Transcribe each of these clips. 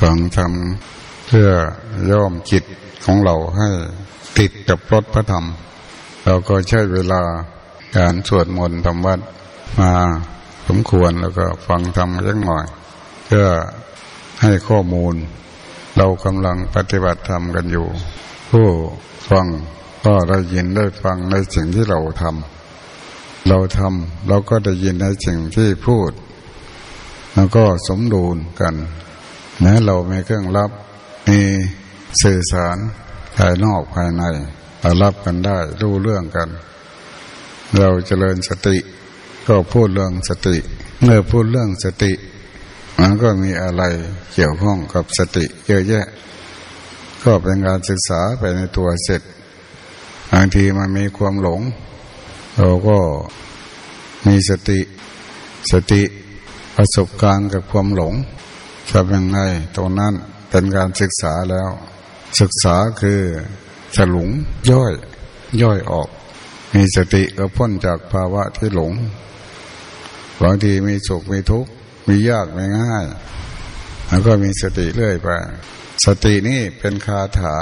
ฟังทำเพื่อย่อมจิตของเราให้ติดกับรถพระธรรม เราก็ใช้เวลาการสวดมนต์ทำวัดมาสมควรแล้วก็ฟังธรรมยักหน่อย เพื่อให้ข้อมูล เรากำลังปฏิบัติธรรมกันอยู่ ผู้ฟังก็ได้ยินได้ฟังในสิ่งที่เราทำเราทำเราก็ได้ยินในสิ่งที่พูด แล้วก็สมดุลกัน นะเรามีเครื่องรับมีสื่อสารภายนอกภายในรารับกันได้รู้เรื่องกัน เราเจริญสติ ก็พูดเรื่องสติ เมื่อพูดเรื่องสติ มันก็มีอะไรเกี่ยวข้องกับสติ เยอะแยะ ก็เป็นการศึกษาไปในตัวเสร็จบางทีมันมีความหลง เราก็มีสติสติประสบการณ์กับความหลง ทำยังไงตรงนั้นเป็นการศึกษาแล้ว ศึกษาคือฉลุงย่อย ย่อยออก มีสติก็พ้นจากภาวะที่หลงบางทีมีสุขมีทุกข์มียากไม่ง่าย แล้วก็มีสติเรื่อยไปสตินี่เป็นคาถา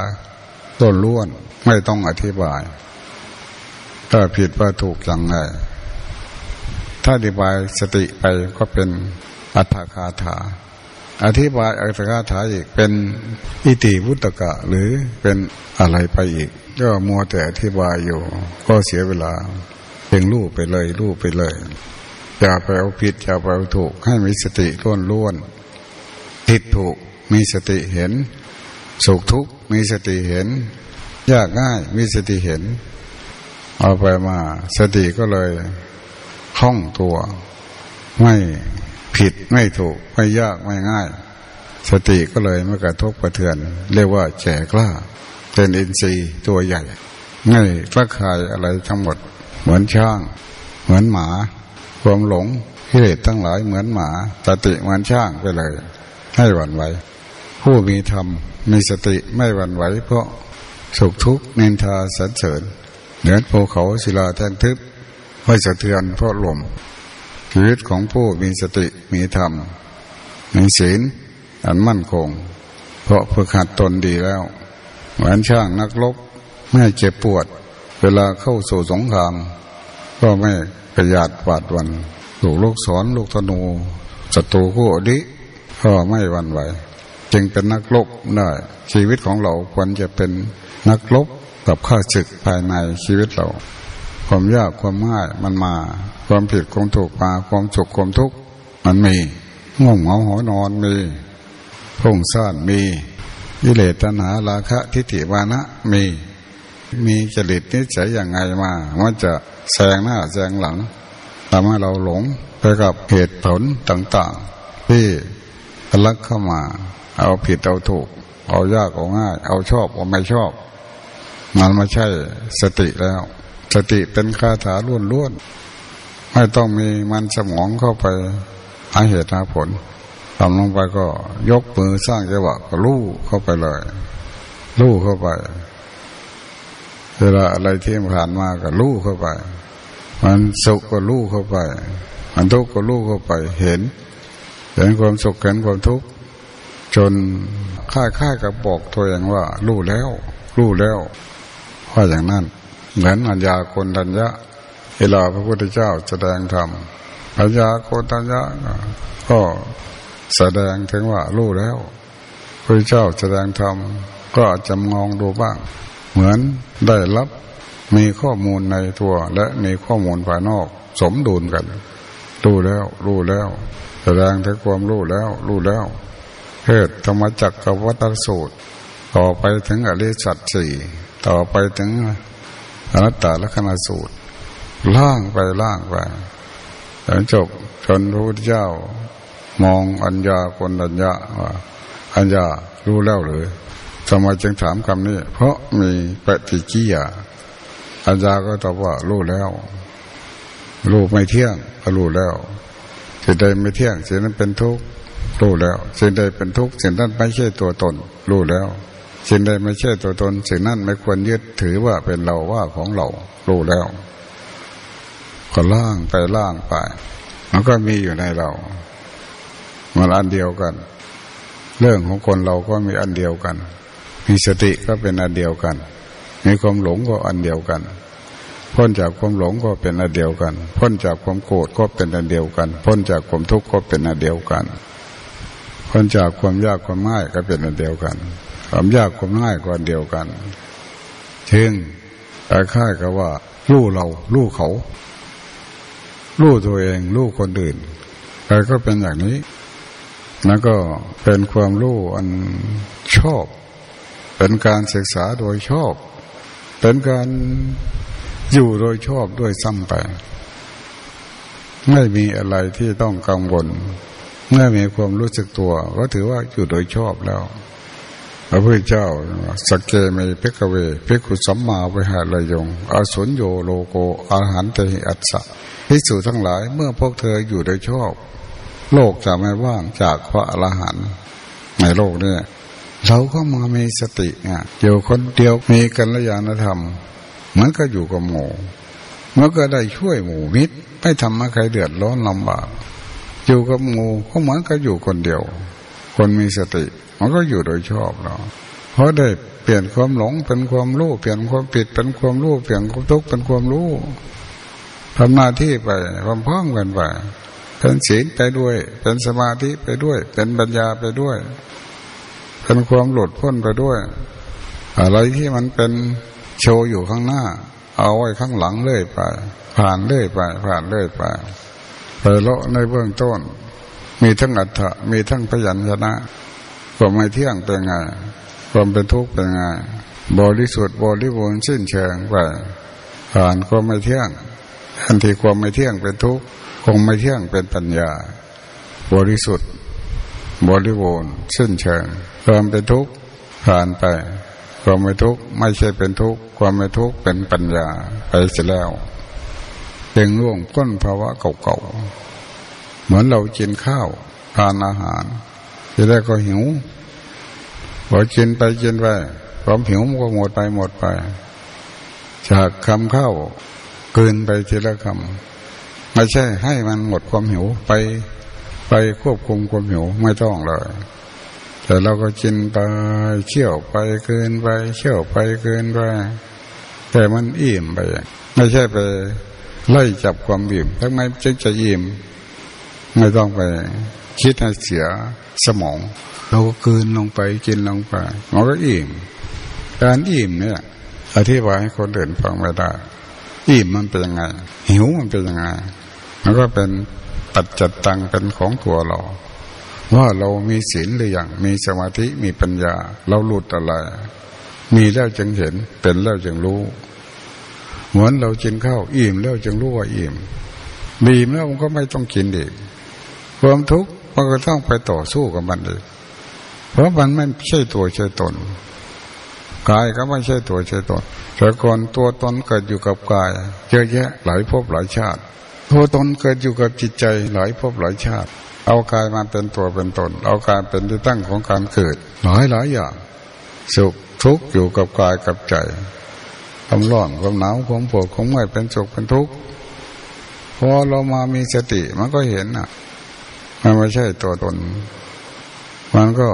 ต้นล้วนไม่ต้องอธิบาย ถ้าผิดว่าถูกอย่างไรถ้าอธิบายสติไปก็เป็นอัตถคาถา อธิบายอัตถกถาอีกเป็นอิติวุตกะหรือเป็นอะไรไปอีก ก็มัวแต่อธิบายอยู่ ก็เสียเวลาเพ่งรูปไปเลยรูปไปเลยอย่าไปเอาผิดอย่าไปเอาถูกให้มีสติล้วนล้วนผิดถูกมีสติเห็นสุขทุกข์มีสติเห็น ยากง่ายมีสติเห็น เอาไปมา สติก็เลยคล่องตัวไม่ ผิดไม่ถูกไม่ยากไม่ง่าย สติก็เลยไม่กระทบกระเทือน เรียกว่าแจกล้า เป็นอินทรีย์ตัวใหญ่ไม่กระคายอะไรทั้งหมด เหมือนช้าง เหมือนหมา ความหลงกิเลสทั้งหลายเหมือนหมาสติเหมือนช้างไปเลย ให้หวั่นไหวผู้มีธรรมมีสติไม่หวั่นไหว เพราะสุขทุกข์นินทาสรรเสริญเหนือภูเขาศิลาแท่นทึบไม่สะเทือนเพราะลม ชีวิตของผู้มีสติมีธรรม มีศีลอันมั่นคง เพราะฝึกหัดตนดีแล้วเหมือนช่างนักลบไม่เจ็บปวด เวลาเข้าสู่สงคราม ก็ไม่ประยัดหวาดวันลูกลูกสอนลูกธนูศัตรูคู่อดีก็ไม่หวั่นไหว จึงเป็นนักลบได้ชีวิตของเราควรจะเป็นนักลบกับข้าศึกภายในชีวิตเรา ความยากความง่ายมันมา ความผิดความถูกมาความสุขความทุกข์มันมีง่วงเหงาหอนอนมีพุ่งซ่านมีวิเลตนาราคะทิฏฐิวานะมี มีจริตนิสัยอย่างไงมามันจะแซงหน้าแซงหลังทำให้เราหลงไปกับเหตุผลต่างๆ ที่ลักเข้ามา เอาผิดเอาถูก เอายากเอาง่าย เอาชอบเอาไม่ชอบ มันไม่ใช่สติแล้ว สติเป็นคาถาล้วน ไม่ต้องมีมันสมองเข้าไปหาเหตุหาผลทำลงไปก็ยกมือสร้างจังหวะก็ลู่เข้าไปเลย ลู่เข้าไปเวลาอะไรที่ผ่านมาก็ลู่เข้าไป มันสุขก็ลู่เข้าไป มันทุกข์ก็ลู่เข้าไปเห็นเห็นความสุขเห็นความทุกข์จนค่ายค่ายกับบอกตัวเองว่าลู่แล้วลู่แล้วว่าอย่างนั้น เหมือนอัญญาคนทัญญะ เวลาพระพุทธเจ้าแสดงธรรมอัญาโคนทัญญะก็แสดงถึงว่ารู้แล้วพระเจ้าแสดงธรรมก็จะมองดูบ้าง เหมือนได้รับมีข้อมูลในตัวและมีข้อมูลภายนอก สมดุลกัน รู้แล้ว รู้แล้ว แสดงถึงความรู้แล้ว รู้แล้วเทศธรรมจักรกับวัตสูตร ต่อไปถึงอริสัตสี่ต่อไปถึงอนัตตลกษณสูตร ล่างไปล่างไปจนจบจนพระพุทธเจ้ามองอัญญาคนอัญญาว่าอัญญารู้แล้วหรือทำไมจึงถามคำนี้ เพราะมีปฏิกิยาอัญญาก็ตอบว่ารู้แล้ว รู้ไม่เที่ยงก็รู้แล้วสิ่งใดไม่เที่ยงสิ่งนั้นเป็นทุกข์รู้แล้วสิ่งใดเป็นทุกข์สิ่งนั้นไม่ใช่ตัวตน รู้แล้วสิ่งใดไม่ใช่ตัวตนสิ่งนั้นไม่ควรยึดถือว่าเป็นเราว่าของเรารู้แล้ว ก็ล่างไปล่างไป มันก็มีอยู่ในเรามันอันเดียวกัน เรื่องของคนเราก็มีอันเดียวกัน มีสติก็เป็นอันเดียวกัน มีความหลงก็อันเดียวกัน พ้นจากความหลงก็เป็นอันเดียวกัน พ้นจากความโกรธก็เป็นอันเดียวกัน พ้นจากความทุกข์ก็เป็นอันเดียวกัน พ้นจากความยากความง่ายก็เป็นอันเดียวกัน ความยากความง่ายก็อันเดียวกันถึงค่ายกับว่าลู่เราลู่เขา ลู่ตัวเองลู่คนอื่นใครก็เป็นอย่างนี้นั่นก็เป็นความรู้อันชอบ เป็นการศึกษาโดยชอบ เป็นการอยู่โดยชอบด้วยซ้ำไป ไม่มีอะไรที่ต้องกังวลเมื่อมีความรู้สึกตัว ก็ถือว่าอยู่โดยชอบแล้วพระพุทธเจ้าสเกเมเพกเวเพกุสัมมาวิหารยงอสุญโยโลโกอาหารเตหิอัสสะ พิสูจทั้งหลายเมื่อพวกเธออยู่โดยชอบ โลกจะไม่ว่างจากพระอรหันต์ในโลกเนี้เราก็มามีสติเนี่ยอยู่คนเดียวมีกัลยาณธรรมมือนก็อยู่กับหมู่มื่อก็ได้ช่วยหมู่มิตรไม่ทำให้ใครเดือดร้อนลำบากอยู่กับหมู่ก็เหมือนก็อยู่คนเดียว คนมีสติ มันก็อยู่โดยชอบเราเพราะได้เปลี่ยนความหลงเป็นความรู้เปลี่ยนความผิดเป็นความรู้เปลี่ยนความทุกข์เป็นความรู้ ทำหน้าที่ไปพร้อมๆกันไปเป็นศีลไปด้วย เป็นสมาธิไปด้วย เป็นปัญญาไปด้วย เป็นความหลุดพ้นไปด้วย อะไรที่มันเป็นโชว์อยู่ข้างหน้า เอาไว้ข้างหลังเลื่อยไป ผ่านเลื่อยไป ผ่านเลื่อยไปไปเลาะในเบื้องต้น มีทั้งอัฏฐะมีทั้งพยัญชนะความไม่เที่ยงเป็นไงความเป็นทุกข์เป็นไงบริสุทธิ์บริบูรณ์สิ้นเชิงไปผ่านความไม่เที่ยง ทันทีความไม่เที่ยงเป็นทุกข์คงไม่เที่ยงเป็นปัญญา บริสุทธิ์ บริบูรณ์สิ้นเชิงความเป็นทุกข์ผ่านไป ความไม่ทุกข์ไม่ใช่เป็นทุกข์ความไม่ทุกข์เป็นปัญญาไปเสียแล้วเป็นร่วงก้นภาวะเก่าๆเหมือนเรากินข้าวทานอาหารจะได้ก็หิวพอกินไปกินไปความหิวมันก็หมดไปหมดไป จากคำข้าว เกินไปทีละคำไม่ใช่ให้มันหมดความหิวไปไปควบคุมความหิวไม่ต้องเลย แต่เราก็กินไปเชี่ยวไปเกินไปเชี่ยวไปเกินไปแต่มันอิ่มไป ไม่ใช่ไปไล่จับความอิ่มทั้งไมจึงจะอิ่มไม่ต้องไป คิดให้เสียสมอง เราก็กินลงไปกินลงไปมันก็อิ่มการอิ่มเนี่ยอธิบายให้คนเดินฟังไม่ได้ อิ่มมันเป็นยังไง หิวมันเป็นยังไงมันก็เป็นปัจจัตตังเป็นของตัวเรา ว่าเรามีศีลหรือยังมีสมาธิมีปัญญา เราหลุดอะไร มีแล้วจึงเห็น เป็นแล้วจึงรู้ เหมือนเรากินข้าวอิ่มแล้วจึงรู้ว่าอิ่มมีแล้วมันก็ไม่ต้องกินอีกความทุกข์มันก็ต้องไปต่อสู้กับมันอีกเพราะมันไม่ใช่ตัวใช่ตน กายก็ไม่ใช่ตัวใช่ตนแต่ก่อนตัวตนเกิดอยู่กับกายเยอะแยะหลายภพหลายชาติ ตัวตนเกิดอยู่กับจิตใจหลายภพหลายชาติ เอากายมาเป็นตัวเป็นตน เอากายเป็นที่ตั้งของการเกิด หลายหลายอย่าง สุขทุกข์อยู่กับกายกับใจความร้อนความหนาวความปวดความเมื่อยเป็นสุขเป็นทุกข์พอเรามามีสติมันก็เห็นอะ มันไม่ใช่ตัวตน มันก็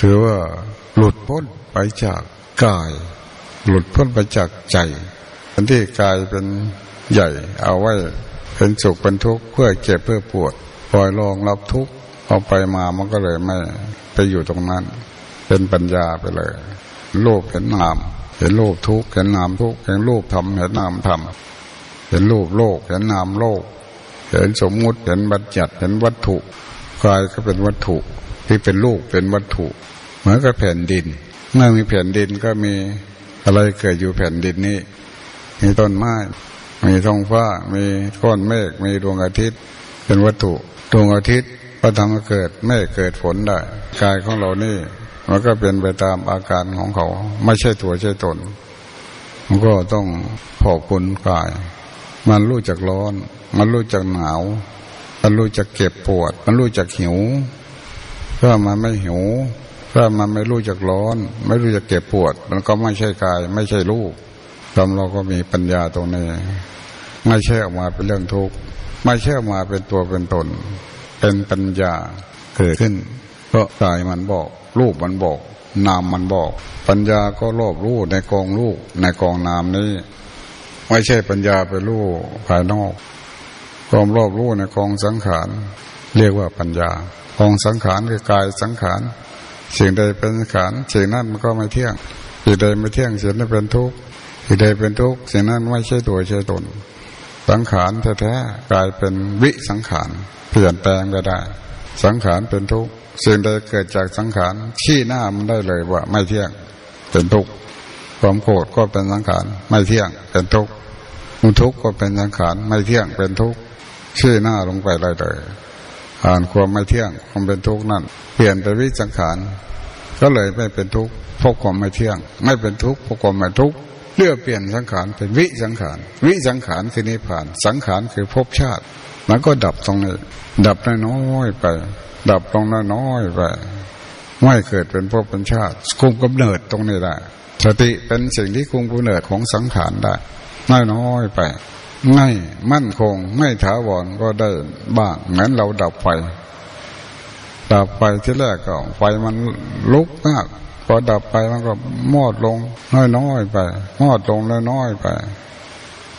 ถือว่า หลุดพ้นไปจากกาย หลุดพ้นไปจากใจอันที่กายเป็นใหญ่ เอาไว้เป็นสุขเป็นทุกข์เพื่อเจ็บเพื่อปวดปล่อยลองรับทุกข์เอาไปมามันก็เลยไม่ไปอยู่ตรงนั้น เป็นปัญญาไปเลยโลภเห็นนาม เห็นโลภทุกข์เห็นนามทุกข์เห็นโลภทำเห็นนามทำเห็นโลภโลกเห็นนามโลก เห็นสมมุติเห็นบัญญัติเห็นวัตถุกายก็เป็นวัตถุที่เป็นลูกเป็นวัตถุ เหมือนกับแผ่นดิน เมื่อมีแผ่นดินก็มีอะไรเกิดอยู่แผ่นดินนี้ มีต้นไม้ มีท้องฟ้า มีก้อนเมฆ มีดวงอาทิตย์ เป็นวัตถุ ดวงอาทิตย์ก็ทำให้เกิดเมฆเกิดฝนได้ กายของเรานี่มันก็เป็นไปตามอาการของเขา ไม่ใช่ตัวใช่ตน มันก็ต้องพอบคุณกาย มันรู้จักร้อน มันรู้จักหนาว มันรู้จักเก็บปวด มันรู้จักหิว ถ้ามันไม่หิว ถ้ามันไม่รู้จักร้อน ไม่รู้จักเก็บปวด มันก็ไม่ใช่กาย ไม่ใช่รูปทำเราก็มีปัญญาตรงนี้ไม่ใช่ออกมาเป็นเรื่องทุกข์ไม่ใช่ออกมาเป็นตัวเป็นตน เป็นปัญญาเกิดขึ้น เพราะกายมันบอก รูปมันบอก นามมันบอก ปัญญาก็รอบรู้ในกองรูปในกองนามนี้ ไม่ใช่ปัญญาไปรู้ภายนอกความรอบรู้ในกองสังขาร เรียกว่าปัญญากองสังขารคือกายสังขาร สิ่งใดเป็นสังขารสิ่งนั้นมันก็ไม่เที่ยงสิ่งใดไม่เที่ยงสิ่งนั้นเป็นทุกข์สิ่งใดเป็นทุกข์สิ่งนั้นไม่ใช่ตัวใช่ตน สังขารแท้ๆกลายเป็นวิสังขารเปลี่ยนแปลงไปได้ สังขารเป็นทุกข์สิ่งใดเกิดจากสังขารชี้หน้ามันได้เลยว่า ไม่เที่ยงเป็นทุกข์ความโกรธก็เป็นสังขารไม่เที่ยงเป็นทุกข์มุทุกข์ก็เป็นสังขารไม่เที่ยงเป็นทุกข์ชี้หน้าลงไปเลยเลย อ่านความไม่เที่ยงความเป็นทุกข์นั่นเปลี่ยนไปวิสังขารก็เลยไม่เป็นทุกข์เพราะความไม่เที่ยง ไม่เป็นทุกข์เพราะความไม่ทุกข์เลือกเปลี่ยนสังขารเป็นวิสังขาร วิสังขารคือนิพพาน สังขารคือภพชาติ มันก็ดับตรงนี้ ดับน้อยไป ดับลงน้อยไป ไม่เกิดเป็นภพเป็นชาติ คุมกำเนิดตรงนี้ได้สติเป็นสิ่งที่คุมกำเนิดของสังขารได้น้อยๆไป ไม่มั่นคง ไม่ถาวรก็ได้บ้างเหมือนเราดับไฟดับไฟที่แรกก็ ไฟมันลุกมากพอดับไปมันก็มอดลงน้อยๆไป มอดลงน้อยๆไป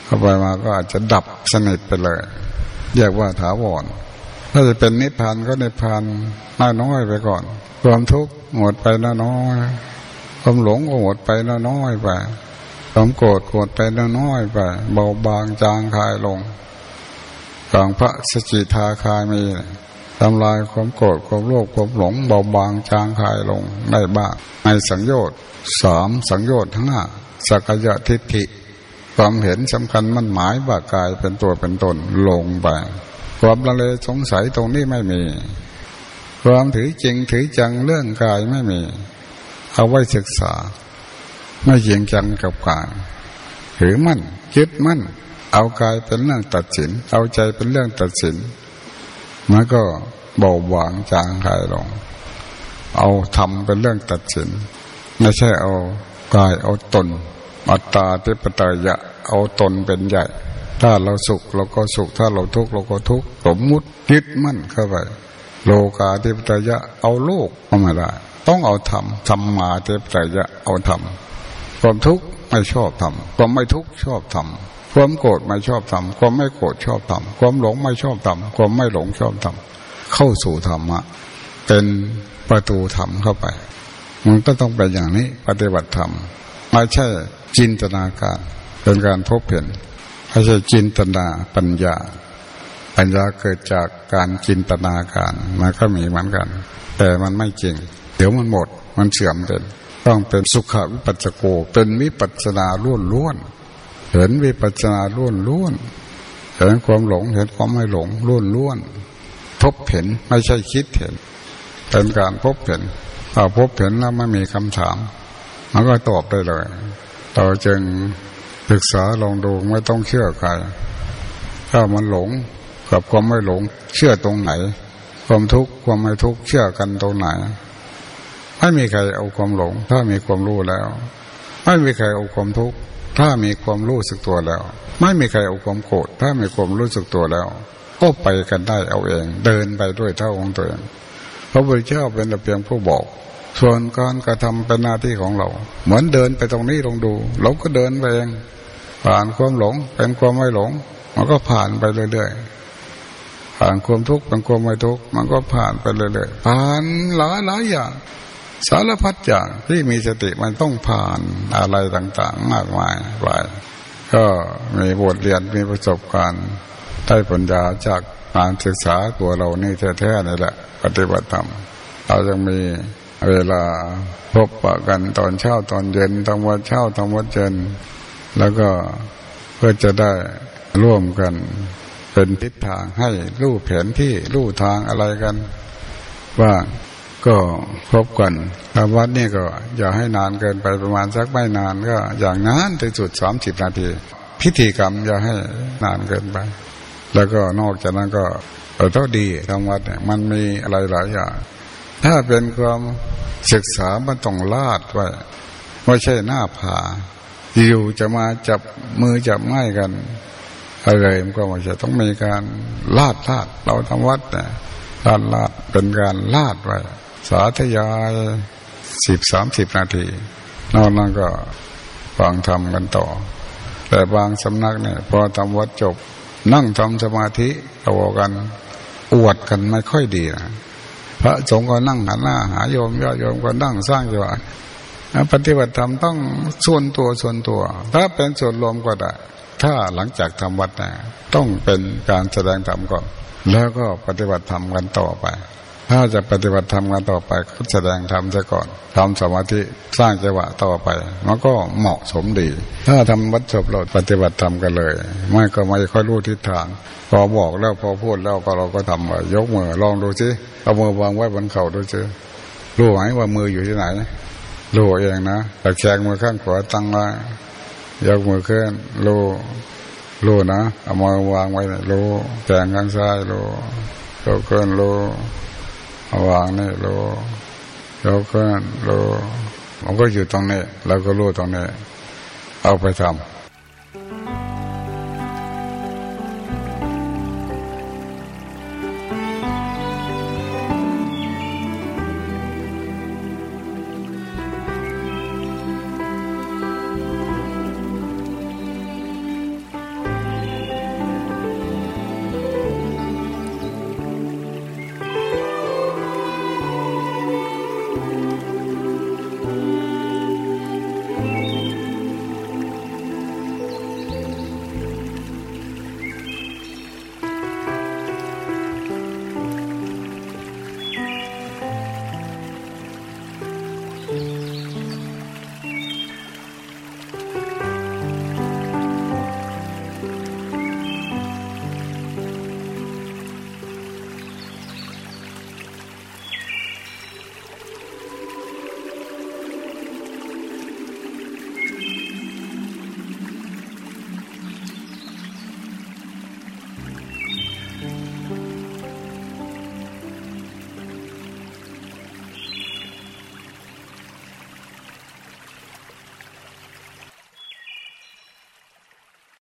เข้าไปมาก็อาจจะดับสนิทไปเลยเรียกว่าถาวรถ้าจะเป็นนิพพานก็นิพพานน้อยๆไปก่อน ความทุกข์หมดไปน้อยๆความหลงก็หมดไปน้อยๆไป ความโกรธโกรธไปน้อยไป เบาบางจางคายลงกลางพระสจิทาคายมีทำลายความโกรธความโลภความหลง เบาบางจางคายลงได้บ้างในสังโยชน์สามสังโยชน์ทั้งห้าสักยะทิฏฐิ ความเห็นสำคัญมันหมายว่ากายเป็นตัวเป็นตนลงไป ความละเลยสงสัยตรงนี้ไม่มี ความถือจริงถือจังเรื่องกายไม่มี เอาไว้ศึกษา ไม่เยียงจังกับกายถือมั่นคิดมั่น เอากายเป็นเรื่องตัดสิน เอาใจเป็นเรื่องตัดสินมันก็เบาหวางจางหายลง เอาทำเป็นเรื่องตัดสิน ไม่ใช่เอากายเอาตนอัตตาเทปตายะเอาตนเป็นใหญ่ ถ้าเราสุขเราก็สุข ถ้าเราทุกข์เราก็ทุกข์สมมุติยึดมั่นเข้าไปโลกาเทปตายะเอาโลกเข้ามาได้ ต้องเอาธรรมธรรมมาเทปตายะเอาธรรม ความทุกข์ไม่ชอบทำความไม่ทุกข์ชอบทำความโกรธไม่ชอบทำความไม่โกรธชอบทำความหลงไม่ชอบทำความไม่หลงชอบทำเข้าสู่ธรรมะเป็นประตูธรรมเข้าไปมันก็ต้องเป็นอย่างนี้ปฏิบัติธรรมไม่ใช่จินตนาการเป็นการพบเห็นไม่ใช่จินตนาปัญญา ปัญญาเกิดจากการจินตนาการมันก็มีเหมือนกัน แต่มันไม่จริง เดี๋ยวมันหมดมันเสื่อมเป็น ต้องเป็นสุขวิปัสสโก เป็นวิปัสนาล้วนล้วนเห็นวิปัสนาล้วนล้วนเห็นความหลงเห็นความไม่หลงล้วนล้วนพบเห็นไม่ใช่คิดเห็น เป็นการพบเห็นถ้าพบเห็นแล้วไม่มีคำถามมันก็ตอบได้เลยต่อจึงศึกษาลองดูไม่ต้องเชื่อใครถ้ามันหลงกับความไม่หลงเชื่อตรงไหน ความทุกข์ความไม่ทุกข์เชื่อกันตรงไหน ไม่มีใครเอาความหลง ถ้ามีความรู้แล้ว ไม่มีใครเอาความทุกข์ถ้ามีความรู้สึกตัวแล้ว ไม่มีใครเอาความโกรธถ้ามีความรู้สึกตัวแล้ว ก็ไปกันได้เอาเอง เดินไปด้วยเท่าของตัวเองพระพุทธเจ้าเป็นแต่เพียงผู้บอก ส่วนการกระทำเป็นหน้าที่ของเรา เหมือนเดินไปตรงนี้ลองดู เราก็เดินไปเองผ่านความหลงเป็นความไม่หลง มันก็ผ่านไปเรื่อยๆผ่านความทุกข์เป็นความไม่ทุกข์มันก็ผ่านไปเรื่อยๆผ่านหลายหลายอย่าง สารพัดอย่างที่มีสติมันต้องผ่านอะไรต่างๆ มากมายไปก็มีบทเรียนมีประสบการณ์ได้ปัญญาจากการศึกษาตัวเรานี่แท้ๆนี่แหละ ปฏิบัติธรรมเรายังมีเวลาพบปะกันตอนเช้าตอนเย็นตอนวันเช้าตอนวันเย็นแล้วก็เพื่อจะได้ร่วมกันเป็นทิศทางให้รู้แผนที่รู้ทางอะไรกัน ว่า ก็พบกันทำวัดนี่ก็อย่าให้นานเกินไปประมาณสักไม่นานก็อย่างนานที่สุดสามสิบนาที พิธีกรรมอย่าให้นานเกินไป แล้วก็นอกจากนั้นก็เราต้องดีทำวัดเนี่ยมันมีอะไรหลายอย่างถ้าเป็นความศึกษามันต้องลาดไว้ไม่ใช่หน้าผาอยู่จะมาจับมือจับไม้กันอะไรมันก็ไม่ใช่ต้องมีการลาดลาดเราทำวัดเนี่ยลาดลาดเป็นการลาดไว้ สาธยายสิบสามสิบนาที นอกนั้นก็ฟังทำกันต่อ แต่บางสำนักเนี่ยพอทำวัดจบ นั่งทำสมาธิต่อกัน อวดกันไม่ค่อยดีนะพระสงฆ์ก็นั่งหันหน้าหาโยมยอดโยมก็นั่งสร้างจังหวะปฏิบัติธรรมต้องส่วนตัวส่วนตัว ถ้าเป็นส่วนรวมก็ได้ถ้าหลังจากทำวัดนะต้องเป็นการแสดงธรรมก่อน แล้วก็ปฏิบัติธรรมกันต่อไป ถ้าจะปฏิบัติธรรมกันต่อไปก็แสดงธรรมซะก่อนทำสมาธิสร้างจังหวะต่อไป มันก็เหมาะสมดี ถ้าทำวัดจบเราปฏิบัติธรรมกันเลย ไม่ก็ไม่ค่อยรู้ทิศทาง พอบอกแล้วพอพูดแล้วก็เราก็ทำยกมือลองดูสิเอามือวางไว้บนเข่าดูสิรู้ไหมว่ามืออยู่ที่ไหนรู้เองนะแต่แขงมือข้างขวาตั้งไว้ยกมือขึ้นรู้รู้นะเอามือวางไว้รู้แขงข้างซ้ายรู้ยกขึ้นรู้ วางนี่รู้ยกขึ้นรู้มันก็อยู่ตรงนี้เราก็รู้ตรงนี้ เอาไปทำ